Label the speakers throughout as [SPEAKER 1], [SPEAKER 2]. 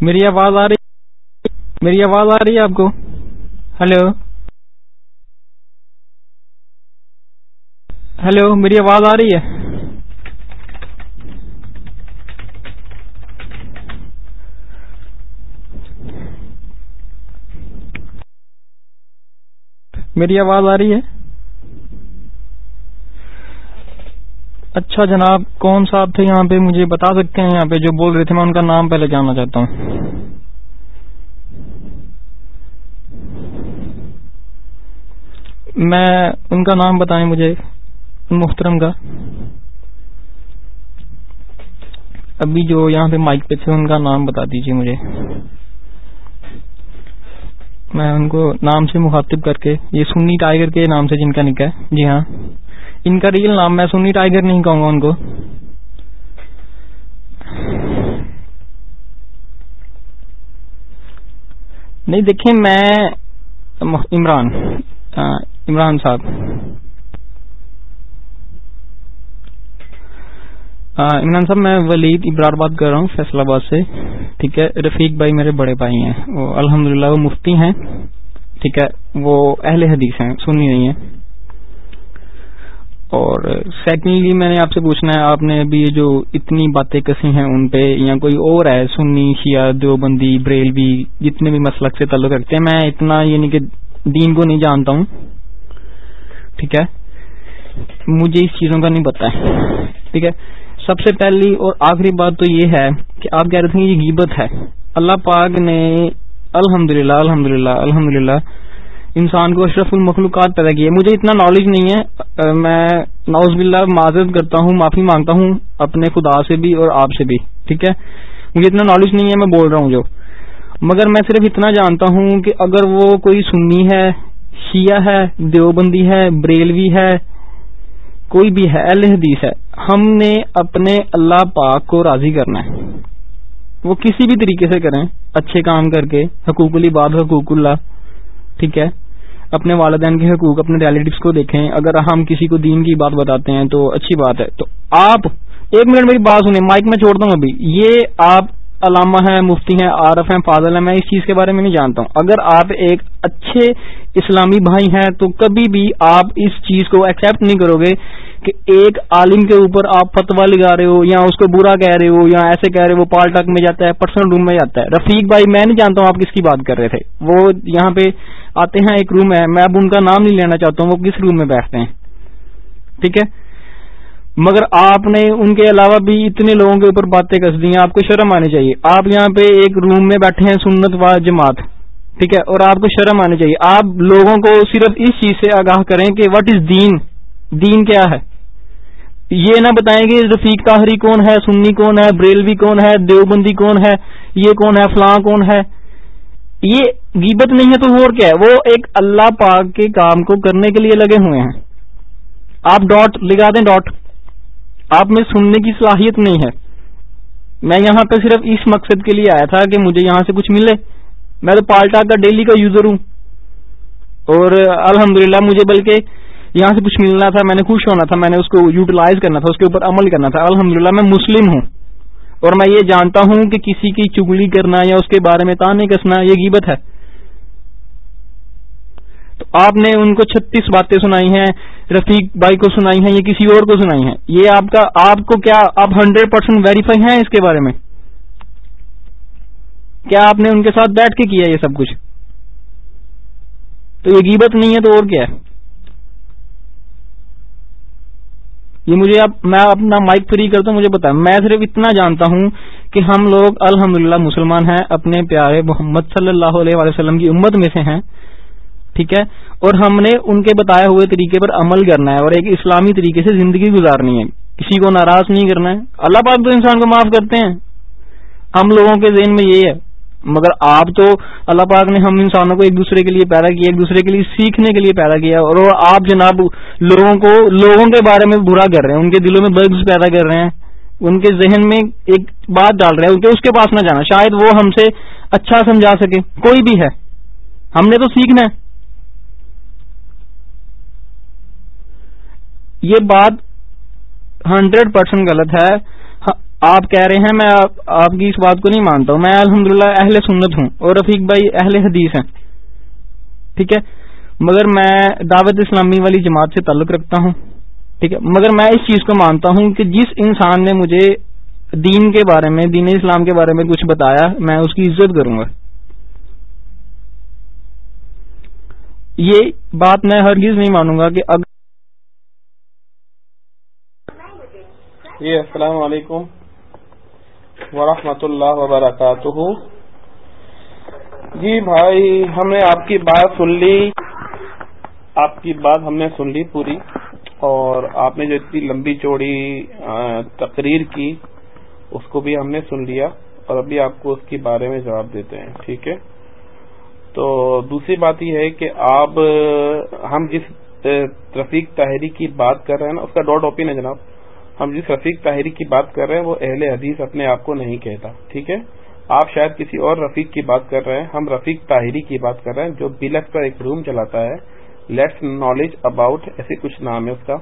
[SPEAKER 1] میری آواز آ رہی میری آواز آ رہی ہے آپ کو؟ ہلو؟ ہلو، میری آواز آ رہی ہے؟ میری آواز آ رہی ہے؟ اچھا جناب، کون صاحب تھے یہاں پہ؟ مجھے بتا سکتے ہیں یہاں پہ جو بول رہے تھے، میں ان کا نام پہلے جاننا چاہتا ہوں۔ میں ان کا نام بتائیں مجھے، محترم کا۔ ابھی جو یہاں پہ مائک پہ تھے، ان کا نام بتا دیجیے مجھے۔ میں ان کو نام سے مخاطب کر کے، یہ سنی ٹائیگر کے نام سے جن کا نکا ہے۔ جی ہاں۔ ان کا ریئل نام میں سنی ٹائیگر نہیں کہوں گا ان کو۔ نہیں، دیکھیں میں عمران عمران صاحب۔ عمران صاحب، میں ولید ابرار بات کر رہا ہوں فیصلہ آباد سے۔ ٹھیک ہے، رفیق بھائی میرے بڑے بھائی ہیں۔ وہ الحمد وہ مفتی ہیں۔ ٹھیک ہے، وہ اہل حدیث ہیں، سنی نہیں ہے اور سیکنڈلی میں نے آپ سے پوچھنا ہے، آپ نے ابھی جو اتنی باتیں کسی ہیں ان پہ یا کوئی اور ہے سنی، شیعہ، دیوبندی، بریلوی، جتنے بھی مسلک سے تعلق رکھتے ہیں، میں اتنا یعنی کہ دین کو نہیں جانتا ہوں۔ ٹھیک ہے؟ مجھے اس چیزوں کا نہیں پتا ہے۔ ٹھیک ہے؟ سب سے پہلی اور آخری بات تو یہ ہے کہ آپ کہہ رہے تھے یہ غیبت ہے۔ اللہ پاک نے الحمد للہ الحمد للہ الحمد للہ انسان کو اشرف المخلوقات پیدا کی ہے مجھے اتنا نالج نہیں ہے میں نوز باللہ معذرت کرتا ہوں، معافی مانگتا ہوں اپنے خدا سے بھی اور آپ سے بھی، ٹھیک ہے؟ مجھے اتنا نالج نہیں ہے، میں بول رہا ہوں جو۔ مگر میں صرف اتنا جانتا ہوں کہ اگر وہ کوئی سنی ہے، شیعہ ہے، دیوبندی ہے، بریلوی ہے، کوئی بھی ہے، اہل حدیث ہے، ہم نے اپنے اللہ پاک کو راضی کرنا ہے۔ وہ کسی بھی طریقے سے کریں، اچھے کام کر کے، حقوق بات حقوق اللہ ٹھیک ہے؟ اپنے والدین کے حقوق، اپنے ریلیٹوس کو دیکھیں۔ اگر ہم کسی کو دین کی بات بتاتے ہیں تو اچھی بات ہے۔ تو آپ ایک منٹ میری بات سنیں۔ مائک میں چھوڑتا ہوں ابھی۔ یہ آپ علامہ ہیں، مفتی ہیں، عارف ہیں، فاضل ہیں، میں اس چیز کے بارے میں نہیں جانتا ہوں۔ اگر آپ ایک اچھے اسلامی بھائی ہیں تو کبھی بھی آپ اس چیز کو ایکسپٹ نہیں کرو گے کہ ایک عالم کے اوپر آپ فتوا لگا رہے ہو یا اس کو برا کہہ رہے ہو یا ایسے کہہ رہے ہو پال ٹاک میں جاتا ہے، پرسنل روم میں جاتا ہے۔ رفیق بھائی، میں نہیں جانتا ہوں آپ کس کی بات کر رہے تھے۔ وہ یہاں پہ آتے ہیں، ایک روم ہے۔ میں اب ان کا نام نہیں لینا چاہتا ہوں، وہ کس روم میں بیٹھتے ہیں؟ ٹھیک ہے؟ مگر آپ نے ان کے علاوہ بھی اتنے لوگوں کے اوپر باتیں کس دی ہیں، آپ کو شرم آنی چاہیے۔ آپ یہاں پہ ایک روم میں بیٹھے ہیں، سنت و جماعت۔ ٹھیک ہے؟ اور آپ کو شرم آنی چاہیے۔ آپ لوگوں کو صرف اس چیز سے آگاہ کریں کہ وٹ از دین؟ دین کیا ہے؟ یہ نہ بتائیں گے رفیق طاہری کون ہے، سنی کون ہے، بریلوی کون ہے، دیوبندی کون ہے، یہ کون ہے، فلاں کون ہے؟ یہ گیبت نہیں ہے تو اور کیا ہے؟ وہ ایک اللہ پاک کے کام کو کرنے کے لیے لگے ہوئے ہیں۔ آپ ڈاٹ لگا دیں ڈاٹ۔ آپ میں سننے کی صلاحیت نہیں ہے۔ میں یہاں پہ صرف اس مقصد کے لیے آیا تھا کہ مجھے یہاں سے کچھ ملے۔ میں تو پالٹا کا ڈیلی کا یوزر ہوں۔ اور الحمدللہ مجھے بلکہ یہاں سے کچھ ملنا تھا، میں نے خوش ہونا تھا، میں نے اس کو یوٹیلائز کرنا تھا، اس کے اوپر عمل کرنا تھا۔ الحمدللہ میں مسلم ہوں اور میں یہ جانتا ہوں کہ کسی کی چگلی کرنا یا اس کے بارے میں تانے کسنا یہ گیبت ہے۔ تو آپ نے ان کو چھتیس باتیں سنائی ہیں، رفیق بھائی کو سنائی ہیں، یا کسی اور کو سنائی ہیں۔ یہ آپ کا، آپ کو کیا آپ ہنڈریڈ پرسینٹ ویریفائی ہیں اس کے بارے میں؟ کیا آپ نے ان کے ساتھ بیٹھ کے کیا یہ سب کچھ؟ تو یہ گیبت نہیں ہے تو اور کیا ہے؟ یہ مجھے اب میں اپنا مائک فری کرتا ہوں مجھے بتا میں صرف اتنا جانتا ہوں کہ ہم لوگ الحمد مسلمان ہیں، اپنے پیارے محمد صلی اللہ علیہ وسلم کی امت میں سے ہیں، ٹھیک ہے؟ اور ہم نے ان کے بتائے ہوئے طریقے پر عمل کرنا ہے اور ایک اسلامی طریقے سے زندگی گزارنی ہے۔ کسی کو ناراض نہیں کرنا ہے۔ اللہ پاک تو انسان کو معاف کرتے ہیں۔ ہم لوگوں کے ذہن میں یہ ہے۔ مگر آپ تو اللہ پاک نے ہم انسانوں کو ایک دوسرے کے لیے پیدا کیا، ایک دوسرے کے لیے سیکھنے کے لیے پیدا کیا، اور آپ جناب لوگوں کو، لوگوں کے بارے میں برا کر رہے ہیں، ان کے دلوں میں بگز پیدا کر رہے ہیں، ان کے ذہن میں ایک بات ڈال رہے ہیں کہ اس کے پاس نہ جانا، شاید وہ ہم سے اچھا سمجھا سکے، کوئی بھی ہے، ہم نے تو سیکھنا ہے۔ یہ بات ہنڈریڈ پرسینٹ غلط ہے۔ آپ کہہ رہے ہیں، میں آپ کی اس بات کو نہیں مانتا ہوں۔ میں الحمدللہ اہل سنت ہوں اور رفیق بھائی اہل حدیث ہیں۔ ٹھیک ہے؟ مگر میں دعوت اسلامی والی جماعت سے تعلق رکھتا ہوں۔ ٹھیک ہے؟ مگر میں اس چیز کو مانتا ہوں کہ جس انسان نے مجھے دین کے بارے میں، دین اسلام کے بارے میں کچھ بتایا، میں اس کی عزت کروں گا۔ یہ بات میں ہرگز نہیں مانوں گا کہ اگر
[SPEAKER 2] جی السلام علیکم۔ ورحمۃ اللہ وبرکاتہ۔ جی بھائی ہم نے آپ کی بات سن لی۔ آپ کی بات ہم نے سن لی پوری۔ اور آپ نے جو اتنی لمبی چوڑی تقریر کی، اس کو بھی ہم نے سن لیا۔ اور ابھی آپ کو اس کے بارے میں جواب دیتے ہیں، ٹھیک ہے؟ تو دوسری بات یہ ہے کہ آپ، ہم جس رفیق طاہری کی بات کر رہے ہیں نا، اس کا ڈاٹ اوپین ہے جناب۔ ہم جس رفیق طاہری کی بات کر رہے ہیں، وہ اہل حدیث اپنے آپ کو نہیں کہتا، ٹھیک ہے؟ آپ شاید کسی اور رفیق کی بات کر رہے ہیں، ہم رفیق طاہری کی بات کر رہے ہیں، جو بلک پر ایک روم چلاتا ہے۔ لیٹس نالج اباؤٹ ایسے کچھ نام ہے اس کا۔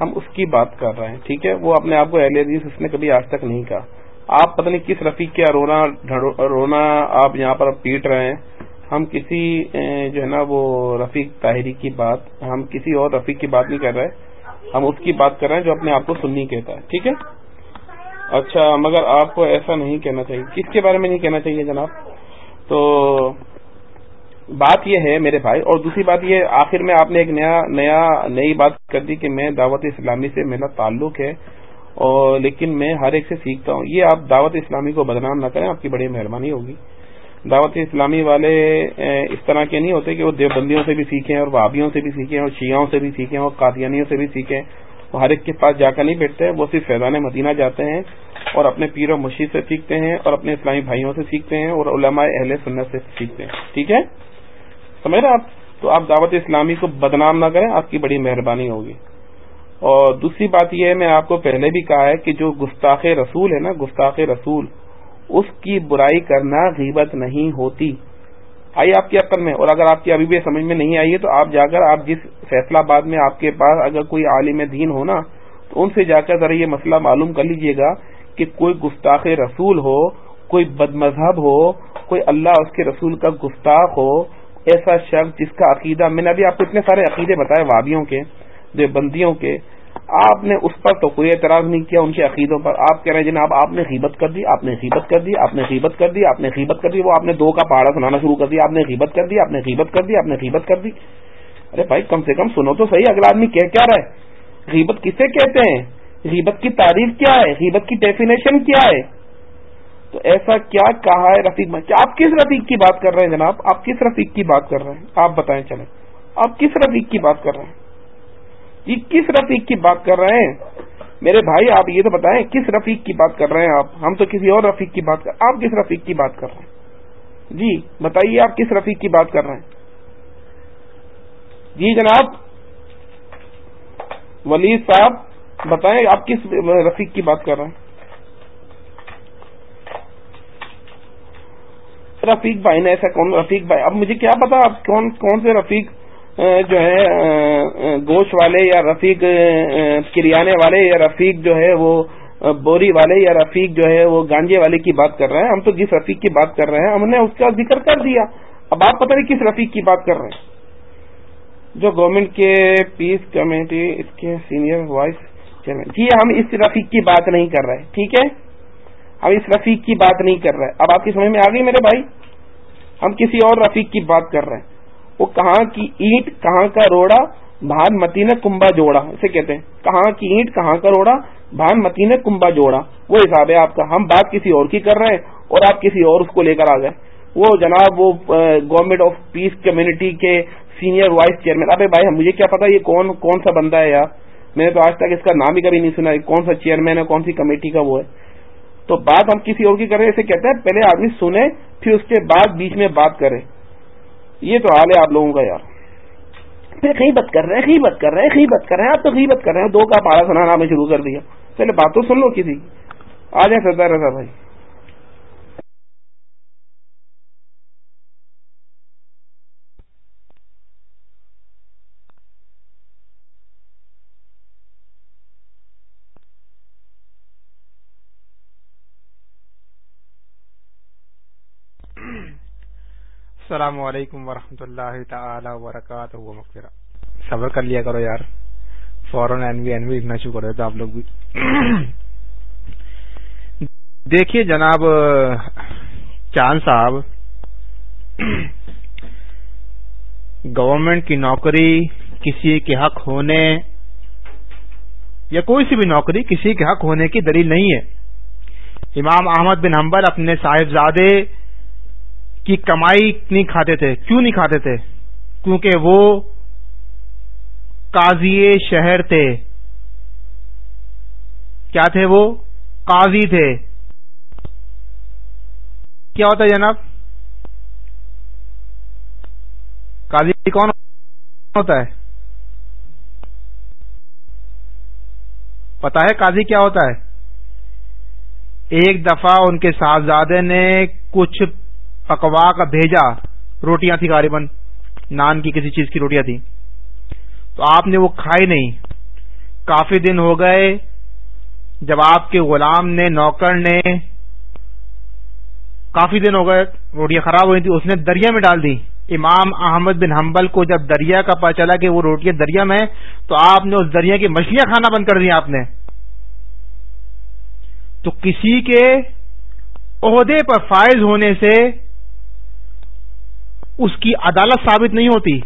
[SPEAKER 2] ہم اس کی بات کر رہے ہیں، ٹھیک ہے؟ وہ اپنے آپ کو اہل حدیث اس نے کبھی آج تک نہیں کہا۔ آپ پتہ نہیں کس رفیق کیا رونا رونا آپ یہاں پر پیٹ رہے ہیں۔ ہم کسی جو ہے نا، وہ رفیق طاہری کی بات، ہم کسی اور رفیق کی بات نہیں کر رہے۔ ہم اس کی بات کر رہے ہیں جو اپنے آپ کو سننی کہتا ہے، ٹھیک ہے؟ اچھا مگر آپ کو ایسا نہیں کہنا چاہیے۔ کس کے بارے میں نہیں کہنا چاہیے جناب؟ تو بات یہ ہے میرے بھائی، اور دوسری بات یہ، آخر میں آپ نے ایک نیا نیا، نئی بات کر دی کہ میں دعوت اسلامی سے میرا تعلق ہے، اور لیکن میں ہر ایک سے سیکھتا ہوں۔ یہ آپ دعوت اسلامی کو بدنام نہ کریں، آپ کی بڑی مہربانی ہوگی۔ دعوت اسلامی والے اس طرح کے نہیں ہوتے کہ وہ دیوبندیوں سے بھی سیکھیں اور وابیوں سے بھی سیکھیں اور شیعوں سے بھی سیکھیں اور قادیانیوں سے بھی سیکھیں۔ وہ ہر ایک کے پاس جا کر نہیں بیٹھتے، وہ صرف فیضان مدینہ جاتے ہیں اور اپنے پیر و مشید سے سیکھتے ہیں اور اپنے اسلامی بھائیوں سے سیکھتے ہیں اور علماء اہل سنت سے سیکھتے ہیں۔ ٹھیک ہے؟ سمجھ رہے آپ؟ تو آپ دعوت اسلامی کو بدنام نہ کریں، آپ کی بڑی مہربانی ہوگی۔ اور دوسری بات یہ ہے، میں آپ کو پہلے بھی کہا ہے کہ جو گستاخ رسول ہے نا، گستاخ رسول اس کی برائی کرنا غیبت نہیں ہوتی۔ آئی آپ کی عقل میں، اور اگر آپ کی ابھی بھی سمجھ میں نہیں آئی ہے، تو آپ جا کر آپ جس فیصلہ باد میں آپ کے پاس اگر کوئی عالم دین ہو نا، تو ان سے جا کر ذرا یہ مسئلہ معلوم کر لیجیے گا کہ کوئی گستاخ رسول ہو، کوئی بد مذہب ہو، کوئی اللہ اس کے رسول کا گستاخ ہو، ایسا شخص جس کا عقیدہ، میں نے ابھی آپ کو اتنے سارے عقیدے بتائے، وابیوں کے، دیوبندیوں کے آپ نے اس پر تو کوئی اعتراض نہیں کیا ان کے عقیدوں پر۔ آپ کہہ رہے ہیں جناب، آپ نے غیبت کر دی، آپ نے غیبت کر دی، آپ نے غیبت کر دی، آپ نے غیبت کر دی، وہ آپ نے دو کا پہاڑا سنانا شروع کر دیا، آپ نے غیبت کر دی، آپ نے غیبت کر دی، آپ نے غیبت کر دی۔ ارے بھائی، کم سے کم سنو تو صحیح، اگلا آدمی کہہ کیا رہا ہے؟ غیبت کسے کہتے ہیں؟ غیبت کی تعریف کیا ہے؟ غیبت کی ڈیفینیشن کیا ہے؟ تو ایسا کیا کہا ہے رفیق میں آپ کس رفیق کی بات کر رہے ہیں جناب؟ آپ کس رفیق کی بات کر رہے ہیں؟ آپ بتائیں چلیں۔ آپ کس رفیق کی بات کر رہے ہیں؟ یہ کس رفیق کی بات کر رہے ہیں؟ میرے بھائی، آپ یہ تو بتائیں، کس رفیق کی بات کر رہے ہیں آپ؟ ہم تو کسی اور رفیق کی بات کر آپ کس رفیق کی بات کر رہے ہیں؟ جی بتائیے آپ کس رفیق کی بات کر رہے ہیں؟ جی جناب ولی صاحب، بتائیں آپ کس رفیق کی بات کر رہے ہیں؟ رفیق بھائی نے ایسا کون رفیق بھائی؟ اب مجھے کیا پتا آپ کون کون سے رفیق جو ہے گوشت والے یا رفیق کریانے والے یا رفیق جو ہے، وہ بوری والے یا رفیق جو ہے، وہ گانجے والے کی بات کر رہے ہیں۔ ہم تو جس رفیق کی بات کر رہے ہیں، ہم نے اس کا ذکر کر دیا۔ اب آپ پتہ نہیں کس رفیق کی بات کر رہے ہیں۔ جو گورنمنٹ کے پیس کمیٹی اس کے سینئر وائس چیئرمین جی ہم اس رفیق کی بات نہیں کر رہے۔ ٹھیک ہے؟ ہم اس رفیق کی بات نہیں کر رہے۔ اب آپ کی سمجھ میں آ گئی میرے بھائی؟ ہم کسی اور رفیق کی بات کر رہے ہیں۔ وہ کہاں کی اینٹ کہاں کا روڑا بھان متی نے کمبا جوڑا، اسے کہتے ہیں۔ کہاں کی اینٹ کہاں کا روڑا بھان متی نے کمبا جوڑا۔ وہ حساب ہے آپ کا۔ ہم بات کسی اور کی کر رہے ہیں اور آپ کسی اور اس کو لے کر آ گئے۔ وہ جناب، وہ گورنمنٹ آف پیس کمیونٹی کے سینئر وائس چیئرمین ابھی بھائی مجھے کیا پتا یہ کون کون سا بندہ ہے یار؟ میں نے تو آج تک اس کا نام ہی کبھی نہیں سنا۔ کون سا چیئرمین ہے؟ کون سی کمیٹی کا وہ ہے؟ تو بات ہم کسی اور کی کر رہے ہیں، اسے کہتے ہیں، پہلے آدمی سنے، پھر اس کے بعد بیچ میں بات کرے۔ یہ تو حال ہے آپ لوگوں کا یار۔ پھر غیبت کر رہے ہیں، غیبت کر رہے ہیں، غیبت کر رہے ہیں، آپ تو غیبت کر رہے ہیں۔ دو کا پارا سنانا ہمیں شروع کر دیا۔ پہلے بات تو سن لو کسی آ جائیں سردار رضا بھائی۔
[SPEAKER 3] السلام علیکم ورحمۃ اللہ تعالی وبرکاتہ۔ صبر کر لیا کرو یار۔ فوراً این وی این وی لکھنا شروع کر دیتے آپ لوگ بھی۔ دیکھیے جناب، چاند صاحب گورنمنٹ کی نوکری کسی کے حق ہونے یا کوئی سی بھی نوکری کسی کے حق ہونے کی دلیل نہیں ہے۔ امام احمد بن حنبل اپنے صاحبزادے کی کمائی نہیں کھاتے تھے۔ کیوں نہیں کھاتے تھے؟ کیونکہ وہ قاضی شہر تھے۔ کیا تھے وہ؟ قاضی تھے۔ کیا ہوتا ہے جناب؟ قاضی کون ہوتا ہے؟ پتا ہے قاضی کیا ہوتا ہے؟ ایک دفعہ ان کے صاحبزادے نے کچھ پکوا کا بھیجا، روٹیاں تھی غالباً، نان کی کسی چیز کی روٹیاں تھیں۔ تو آپ نے وہ کھائی نہیں۔ کافی دن ہو گئے، جب آپ کے غلام نے، نوکر نے کافی دن ہو گئے، روٹیاں خراب ہوئی تھی اس نے دریا میں ڈال دی۔ امام احمد بن حنبل کو جب دریا کا پتا چلا کہ وہ روٹیاں دریا میں تو آپ نے اس دریا کی مچھلیاں کھانا بند کر دی آپ نے۔ تو کسی کے عہدے پر فائز ہونے سے اس کی عدالت ثابت نہیں ہوتی،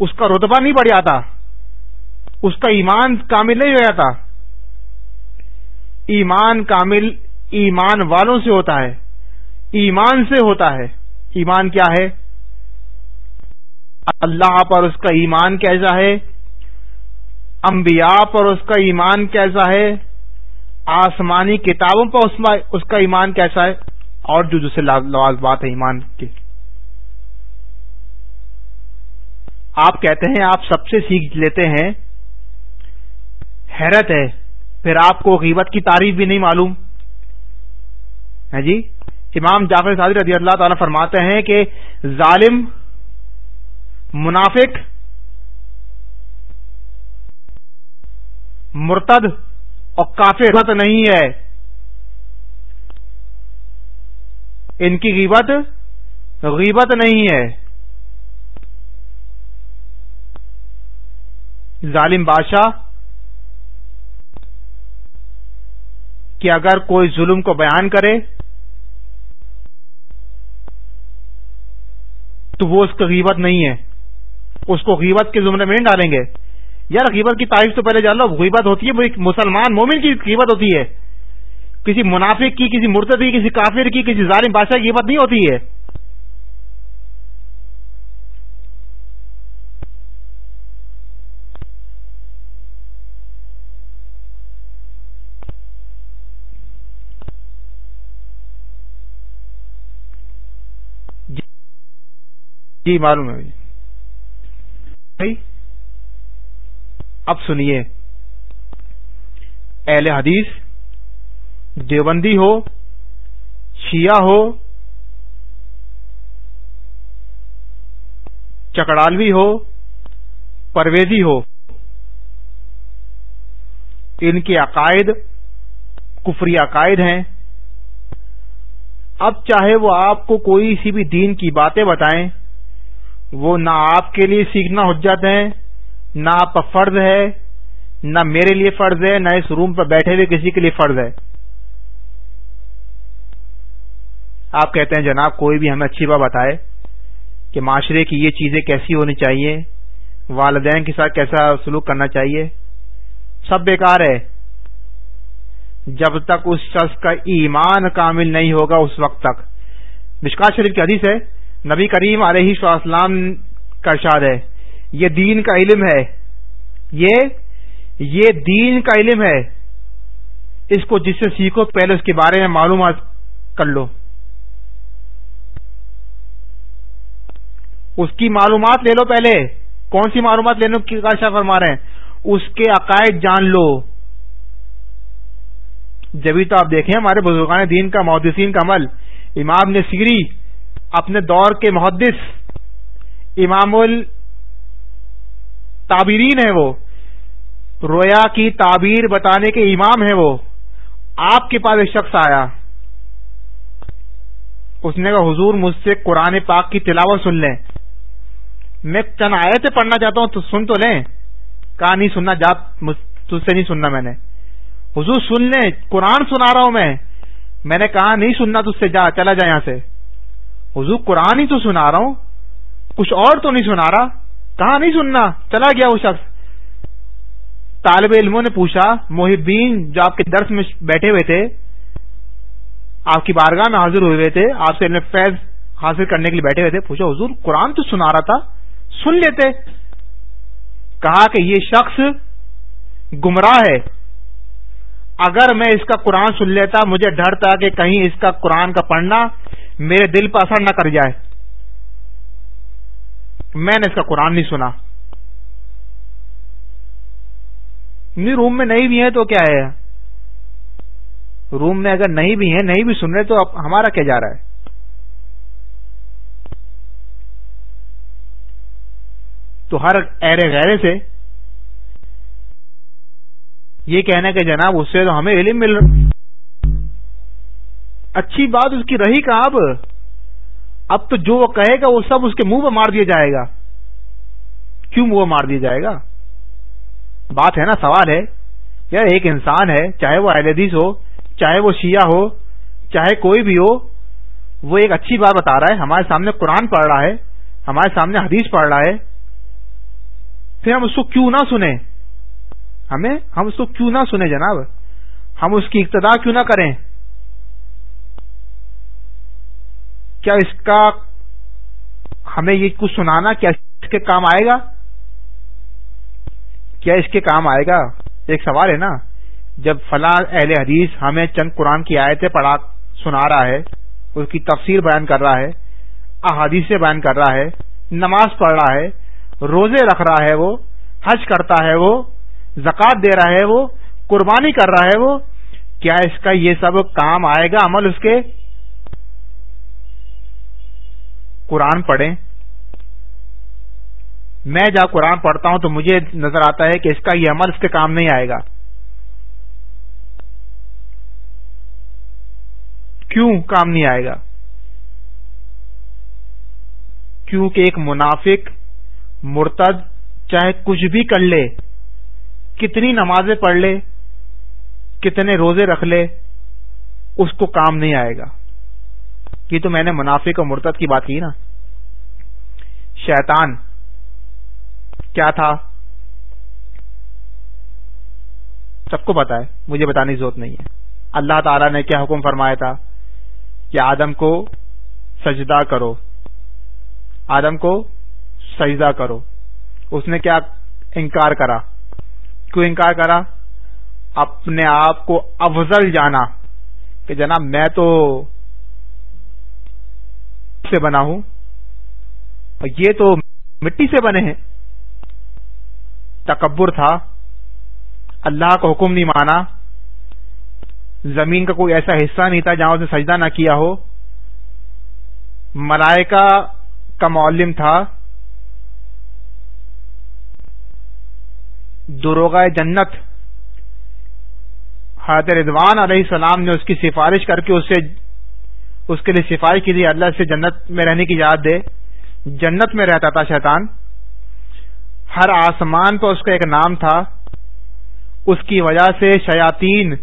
[SPEAKER 3] اس کا رتبہ نہیں بڑھ جاتا اس کا ایمان کامل نہیں ہو جاتا ایمان کامل ایمان والوں سے ہوتا ہے، ایمان سے ہوتا ہے۔ ایمان کیا ہے؟ اللہ پر اس کا ایمان کیسا ہے؟ انبیاء پر اس کا ایمان کیسا ہے؟ آسمانی کتابوں پر اس کا ایمان کیسا ہے؟ اور جو دوسرے لواز بات ہے ایمان کی۔ آپ کہتے ہیں، آپ سب سے سیکھ لیتے ہیں۔ حیرت ہے۔ پھر آپ کو غیبت کی تعریف بھی نہیں معلوم۔ ہے جی؟ امام جعفر صادی رضی اللہ تعالی فرماتے ہیں کہ ظالم، منافق، مرتد اور کافی نہیں ہے۔ ان کی غیبت غیبت نہیں ہے۔ ظالم بادشاہ، کہ اگر کوئی ظلم کو بیان کرے، تو وہ اس کا غیبت نہیں ہے۔ اس کو غیبت کے زمرے میں نہیں ڈالیں گے۔ یار، غیبت کی تعریف تو پہلے جان لو، غیبت ہوتی ہے مسلمان مومن کی غیبت ہوتی ہے۔ کسی منافق کی، کسی مرتدی کسی کافر کی، کسی ظالم بادشاہ کی غیبت نہیں ہوتی ہے۔ جی معلوم ہے؟ اب سنیے۔ اہل حدیث، دیوبندی ہو، شیعہ ہو، چکڑالوی ہو، پرویزی ہو، ان کے عقائد کفری عقائد ہیں۔ اب چاہے وہ آپ کو کوئی سی بھی دین کی باتیں بتائیں وہ نہ آپ کے لیے سیکھنا حجت ہے، نہ آپ کا فرض ہے، نہ میرے لیے فرض ہے، نہ اس روم پر بیٹھے ہوئے کسی کے لیے فرض ہے۔ آپ کہتے ہیں، جناب، کوئی بھی ہمیں اچھی بات بتائے کہ معاشرے کی یہ چیزیں کیسی ہونی چاہیے، والدین کے ساتھ کیسا سلوک کرنا چاہیے۔ سب بیکار ہے۔ جب تک اس شخص کا ایمان کامل نہیں ہوگا، اس وقت تک۔ مشکا شریف کی حدیث ہے نبی کریم علیہ السلام کا ارشاد ہے، یہ دین کا علم ہے۔ یہ یہ دین کا علم ہے۔ اس کو جس سے سیکھو، پہلے اس کے بارے میں معلومات کر لو۔ اس کی معلومات لے لو پہلے۔ کون سی معلومات لینے کی کاشا فرما رہے ہیں؟ اس کے عقائد جان لو۔ جبھی تو آپ دیکھیں ہمارے بزرگان دین کا، محدثین کا عمل۔ امام نے سیری اپنے دور کے محدث امام التابرین ہے وہ۔ رویا کی تعبیر بتانے کے امام ہے وہ۔ آپ کے پاس ایک شخص آیا۔ اس نے کہا، حضور، مجھ سے قرآن پاک کی تلاوت سن لیں۔ میں چند آیتیں پڑھنا چاہتا ہوں، تو سن تو لیں۔ کہا، نہیں سننا جا تجھ سے نہیں سننا میں نے۔ حضور، سن لیں، قرآن سنا رہا ہوں میں۔ میں نے کہا، نہیں سننا، تجھ سے، جا، چلا جا یہاں سے۔ حضور قرآن ہی تو سنا رہا ہوں، کچھ اور تو نہیں سنا رہا، کہاں نہیں سننا؟ چلا گیا وہ شخص۔ طالب علموں نے پوچھا، محبین، جو آپ کے درس میں بیٹھے ہوئے تھے، آپ کی بارگاہ میں حاضر ہوئے تھے، آپ سے فیض حاصل کرنے کے لیے بیٹھے ہوئے تھے۔ پوچھا، حضور، قرآن تو سنا رہا تھا؟ سن لیتے۔ کہا کہ یہ شخص گمراہ ہے۔ اگر میں اس کا قرآن سن لیتا، مجھے ڈر تھا کہ کہیں اس کا قرآن کا پڑھنا میرے دل پر اثر نہ کر جائے۔ میں نے اس کا قرآن نہیں سنا۔ روم میں نہیں بھی ہیں تو کیا ہے؟ روم میں اگر نہیں بھی ہیں، نہیں بھی سن رہے تو ہمارا کیا جا رہا ہے؟ تو ہر ایرے غیرے سے یہ کہنا کہ جناب اس سے تو ہمیں علم مل رہا۔ اچھی بات اس کی رہی کہاں اب؟ اب تو جو وہ کہے گا وہ سب اس کے منہ پہ مار دیا جائے گا۔ کیوں منہ مار دیا جائے گا؟ بات ہے نا، سوال ہے۔ یار ایک انسان ہے، چاہے وہ اہل حدیث ہو، چاہے وہ شیعہ ہو، چاہے کوئی بھی ہو، وہ ایک اچھی بات بتا رہا ہے۔ ہمارے سامنے قرآن پڑھ رہا ہے، ہمارے سامنے حدیث پڑھ رہا ہے۔ پھر ہم اس کو کیوں نہ سنیں؟ ہمیں ہم اس کو کیوں نہ سنیں جناب؟ ہم اس کی ابتدا کیوں نہ کریں؟ کیا اس کا ہمیں یہ کچھ سنانا کیا اس کے کام آئے گا؟ کیا اس کے کام آئے گا؟ ایک سوال ہے نا، جب فلاں اہل حدیث ہمیں چند قرآن کی آیتیں پڑھا سنا رہا ہے، اس کی تفسیر بیان کر رہا ہے احادیث بیان کر رہا ہے، نماز پڑھ رہا ہے، روزے رکھ رہا ہے وہ، حج کرتا ہے وہ زکات دے رہا ہے وہ، قربانی کر رہا ہے وہ، کیا اس کا یہ سب کام آئے گا عمل اس کے؟ قرآن پڑھیں۔ میں جب قرآن پڑھتا ہوں تو مجھے نظر آتا ہے کہ اس کا یہ عمل اس کے کام نہیں آئے گا۔ کیوں کام نہیں آئے گا؟ کیونکہ ایک منافق، مرتد، چاہے کچھ بھی کر لے، کتنی نمازیں پڑھ لے، کتنے روزے رکھ لے، اس کو کام نہیں آئے گا۔ یہ تو میں نے منافق اور مرتد کی بات کی نا۔ شیطان، کیا تھا؟ سب کو پتا ہے، مجھے بتانے کی ضرورت نہیں ہے۔ اللہ تعالی نے کیا حکم فرمایا تھا؟ کہ آدم کو سجدہ کرو۔ آدم کو سجدہ کرو۔ اس نے کیا انکار کرا؟ کیوں انکار کرا؟ اپنے آپ کو افضل جانا۔ کہ جناب میں تو سے بنا ہوں۔ یہ تو مٹی سے بنے ہیں۔ تکبر تھا۔ اللہ کا حکم نہیں مانا۔ زمین کا کوئی ایسا حصہ نہیں تھا جہاں اس نے سجدہ نہ کیا ہو۔ ملائکہ کا معلم تھا۔ دروغ جنت۔ حضرت رضوان علیہ السلام نے اس کی سفارش کر کے اسے اس کے لیے سفارش کی تھی اللہ سے جنت میں رہنے کی یاد دے۔ جنت میں رہتا تھا شیطان۔ ہر آسمان پر اس کا ایک نام تھا۔ اس کی وجہ سے شیاتین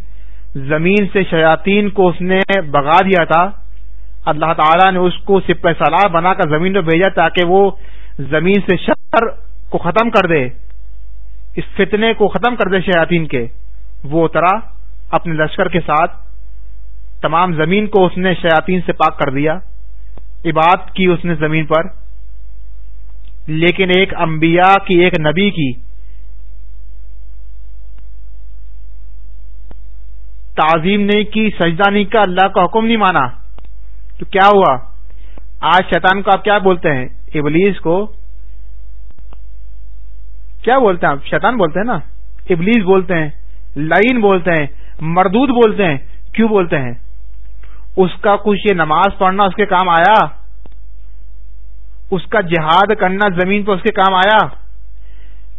[SPEAKER 3] زمین سے شیاتین کو اس نے بگا دیا تھا۔ اللہ تعالی نے اس کو سپہ سالار بنا کر زمین میں بھیجا تاکہ وہ زمین سے شر کو ختم کر دے۔ اس فتنے کو ختم کر دے شیاتین کے۔ وہ اترا اپنے لشکر کے ساتھ۔ تمام زمین کو اس نے شیاتین سے پاک کر دیا عبادت کی اس نے زمین پر۔ لیکن ایک انبیاء کی، ایک نبی کی تعظیم نہیں کی، سجدہ نہیں کا اللہ کا حکم نہیں مانا۔ تو کیا ہوا؟ آج شیطان کو آپ کیا بولتے ہیں؟ ابلیس کو۔ کیا بولتے ہیں آپ؟ شیطان بولتے ہیں نا؟ ابلیس بولتے ہیں لائن بولتے ہیں، مردود بولتے ہیں۔ کیوں بولتے ہیں؟ اس کا کچھ یہ نماز پڑھنا اس کے کام آیا؟ اس کا جہاد کرنا زمین پر اس کے کام آیا؟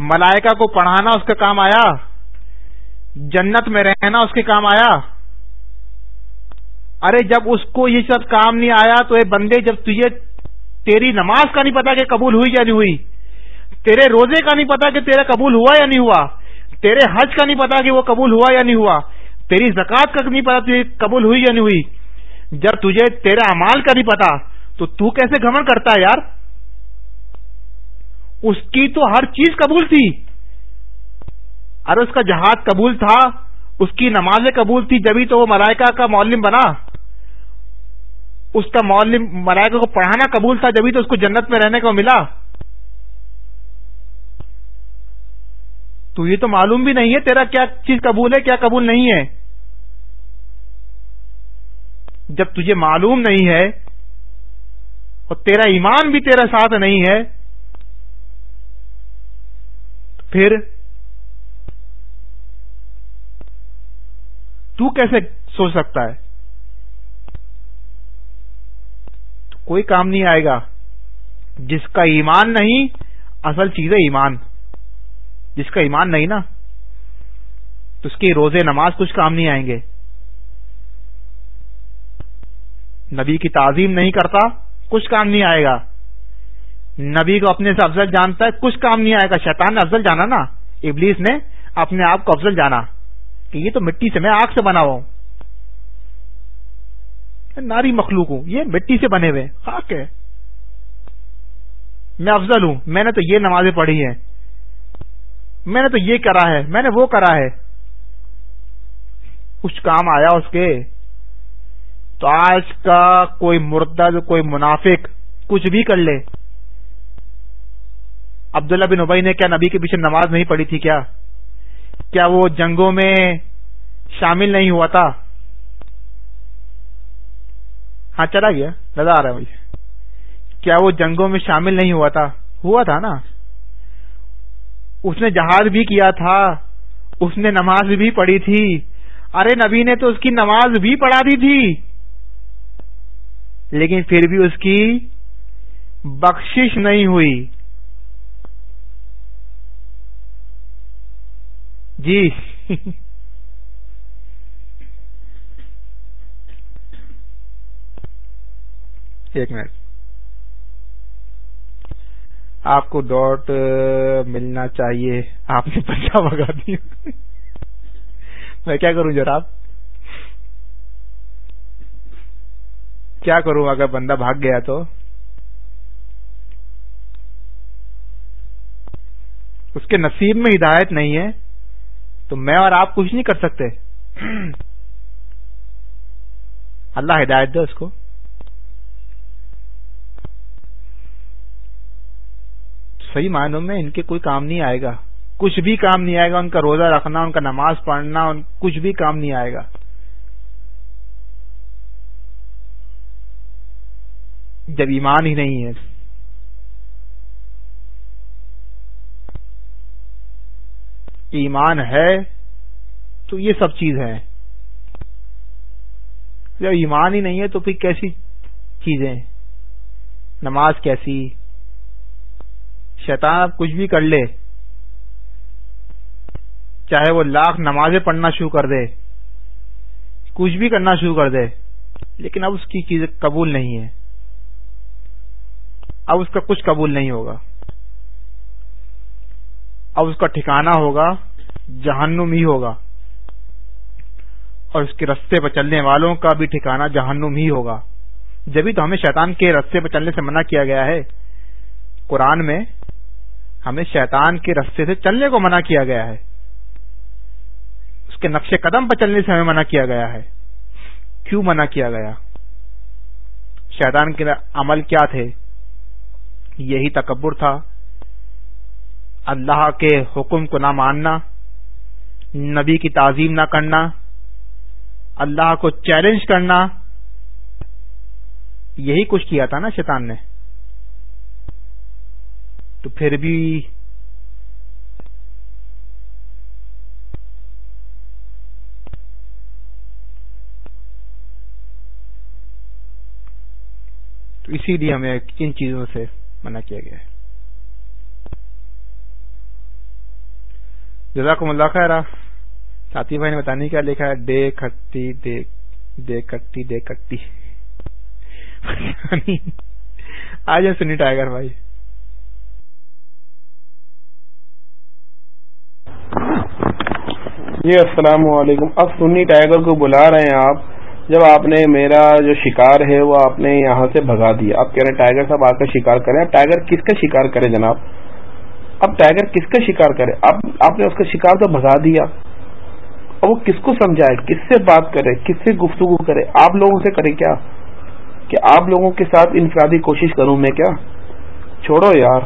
[SPEAKER 3] ملائکہ کو پڑھانا اس کا کام آیا؟ جنت میں رہنا اس کے کام آیا؟ ارے جب اس کو یہ سب کام نہیں آیا تو اے بندے، جب تجھے تیری نماز کا نہیں پتا کہ قبول ہوئی یا نہیں ہوئی، تیرے روزے کا نہیں پتا کہ تیرا قبول ہوا یا نہیں ہوا، تیرے حج کا نہیں پتا کہ وہ قبول ہوا یا نہیں ہوا، تیری زکات کا نہیں پتا قبول ہوئی یا نہیں ہوئی جب تجھے تیرے امال کا نہیں پتا، تو تو کیسے گھمن کرتا ہے یار؟ اس کی تو ہر چیز قبول تھی۔ ارے اس کا جہاد قبول تھا، اس کی نمازیں قبول تھی جبھی تو وہ ملائکہ کا معلم بنا۔ اس کا معلم، ملائکہ کو پڑھانا قبول تھا جبھی تو اس کو جنت میں رہنے کو ملا۔ تو یہ تو معلوم بھی نہیں ہے تیرا کیا چیز قبول ہے، کیا قبول نہیں ہے۔ جب تجھے معلوم نہیں ہے اور تیرا ایمان بھی تیرا ساتھ نہیں ہے پھر تو کیسے سوچ سکتا ہے؟ کوئی کام نہیں آئے گا۔ جس کا ایمان نہیں، اصل چیز ہے ایمان۔ جس کا ایمان نہیں نا، تو اس کی روزے نماز کچھ کام نہیں آئیں گے۔ نبی کی تعظیم نہیں کرتا، کچھ کام نہیں آئے گا۔ نبی کو اپنے سے افضل جانتا ہے، کچھ کام نہیں آئے گا۔ شیطان نے افضل جانا نا۔ ابلیس نے اپنے آپ کو افضل جانا۔ کہ یہ تو مٹی سے، میں آگ سے بنا ہوا ہوں۔ ناری مخلوق ہوں، یہ مٹی سے بنے ہوئے خاک ہے۔ میں افضل ہوں۔ میں نے تو یہ نمازیں پڑھی ہیں۔ میں نے تو یہ کرا ہے۔ میں نے وہ کرا ہے۔ کچھ کام آیا اس کے۔ تو آج کا کوئی مردد، کوئی منافق کچھ بھی کر لے۔ عبداللہ بن ابئی نے کیا نبی کے پیچھے نماز نہیں پڑھی تھی کیا؟ کیا وہ جنگوں میں شامل نہیں ہوا تھا؟ ہاں چلا گیا، نظر آ رہا ہے مجھے۔ کیا وہ جنگوں میں شامل نہیں ہوا تھا؟ ہوا تھا نا۔ اس نے جہاز بھی کیا تھا، اس نے نماز بھی پڑھی تھی۔ ارے، نبی نے تو اس کی نماز بھی پڑھا دی تھی۔ لیکن پھر بھی اس کی بخشش نہیں ہوئی۔ جی۔ ایک منٹ۔ آپ کو ڈاٹ ملنا چاہیے۔ آپ نے پیسہ بگا دیا۔ میں کیا کروں جناب؟ کیا کروں اگر بندہ بھاگ گیا تو؟ اس کے نصیب میں ہدایت نہیں ہے تو میں اور آپ کچھ نہیں کر سکتے۔ اللہ ہدایت دے اس کو۔ صحیح معنوں میں ان کے کوئی کام نہیں آئے گا۔ کچھ بھی کام نہیں آئے گا، ان کا روزہ رکھنا، ان کا نماز پڑھنا کچھ بھی کام نہیں آئے گا۔ جب ایمان ہی نہیں ہے۔ ایمان ہے تو یہ سب چیز ہے جب ایمان ہی نہیں ہے تو پھر کیسی چیزیں؟ نماز کیسی؟ شیطان کچھ بھی کر لے۔ چاہے وہ لاکھ نمازیں پڑھنا شروع کر دے۔ کچھ بھی کرنا شروع کر دے۔ لیکن اب اس کی چیزیں قبول نہیں ہے اب اس کا کچھ قبول نہیں ہوگا۔ اب اس کا ٹھکانہ ہوگا، جہنم ہی ہوگا۔ اور اس کے رستے پہ چلنے والوں کا بھی ٹھکانہ جہنم ہی ہوگا۔ جبھی تو ہمیں شیطان کے رستے پہ چلنے سے منع کیا گیا ہے۔ قرآن میں ہمیں شیطان کے رستے سے چلنے کو منع کیا گیا ہے۔ اس کے نقش قدم پر چلنے سے ہمیں منع کیا گیا ہے۔ کیوں منع کیا گیا؟ شیطان کے عمل کیا تھے؟ یہی تکبر تھا۔ اللہ کے حکم کو نہ ماننا، نبی کی تعظیم نہ کرنا، اللہ کو چیلنج کرنا، یہی کچھ کیا تھا نا شیطان نے۔ تو پھر بھی تو اسی لیے ہمیں ان چیزوں سے منع کیا گیا ہے۔ جزاکم اللہ خیر ساتھی بھائی نے بتانے کیا لکھا ہے؟ ڈے کھٹی ڈے دے کٹی دے کٹی۔ آ جائیں سنی ٹائیگر بھائی۔
[SPEAKER 2] جی السلام علیکم۔ اب سنی ٹائیگر کو بلا رہے ہیں آپ۔ جب آپ نے میرا جو شکار ہے وہ آپ نے یہاں سے بھگا دیا، آپ کہہ رہے ہیں ٹائیگر صاحب آپ کا شکار کریں، اب ٹائیگر کس کا شکار کرے جناب؟ اب ٹائیگر کس کا شکار کرے؟ اب آپ نے اس کا شکار تو بھگا دیا۔ اب وہ کس کو سمجھائے؟ کس سے بات کرے؟ کس سے گفتگو کرے؟ آپ لوگوں سے کرے کیا؟ کہ آپ لوگوں کے ساتھ انفرادی کوشش کروں میں کیا؟ چھوڑو یار۔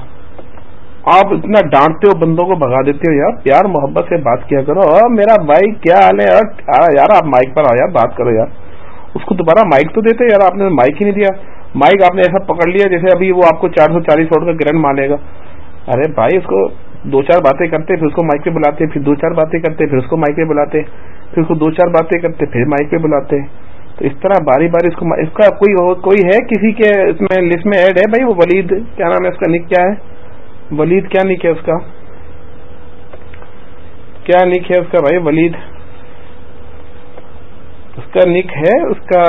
[SPEAKER 2] آپ اتنا ڈانٹتے ہو، بندوں کو بھگا دیتے ہو یار۔ پیار محبت سے بات کیا کرو۔ میرا بھائی، کیا حال ہے؟ یار یار، آپ مائک پر آؤ یار، بات کرو یار۔ اس کو دوبارہ مائک تو دیتے یار، آپ نے مائک ہی نہیں دیا۔ مائک آپ نے ایسا پکڑ لیا جیسے ابھی وہ آپ کو چار سو چالیس ووٹ کا گرنٹ مانے گا۔ ارے بھائی، اس کو دو چار باتیں کرتے، پھر اس کو مائک پہ بلاتے، پھر دو چار باتیں کرتے، پھر اس کو مائک پہ بلاتے، پھر اس کو دو چار باتیں کرتے، پھر مائک پہ بلاتے۔ تو اس طرح باری باری اس کو اس کا کوئی کوئی ہے کسی کے اس میں لسٹ میں ایڈ ہے؟ بھائی، وہ ولید، کیا نام ہے اس کا نک کیا ہے؟ ولید، کیا نک ہے اس کا؟ کیا نک ہے اس کا بھائی؟ ولید۔ اس کا نک ہے، اس کا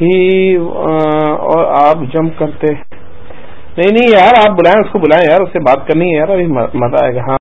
[SPEAKER 2] ہی اور آپ جمپ کرتے نہیں نہیں یار، آپ بلائیں، اس کو بلائیں یار، اس سے بات کرنی ہے یار، ابھی مزہ آئے گا۔ ہاں۔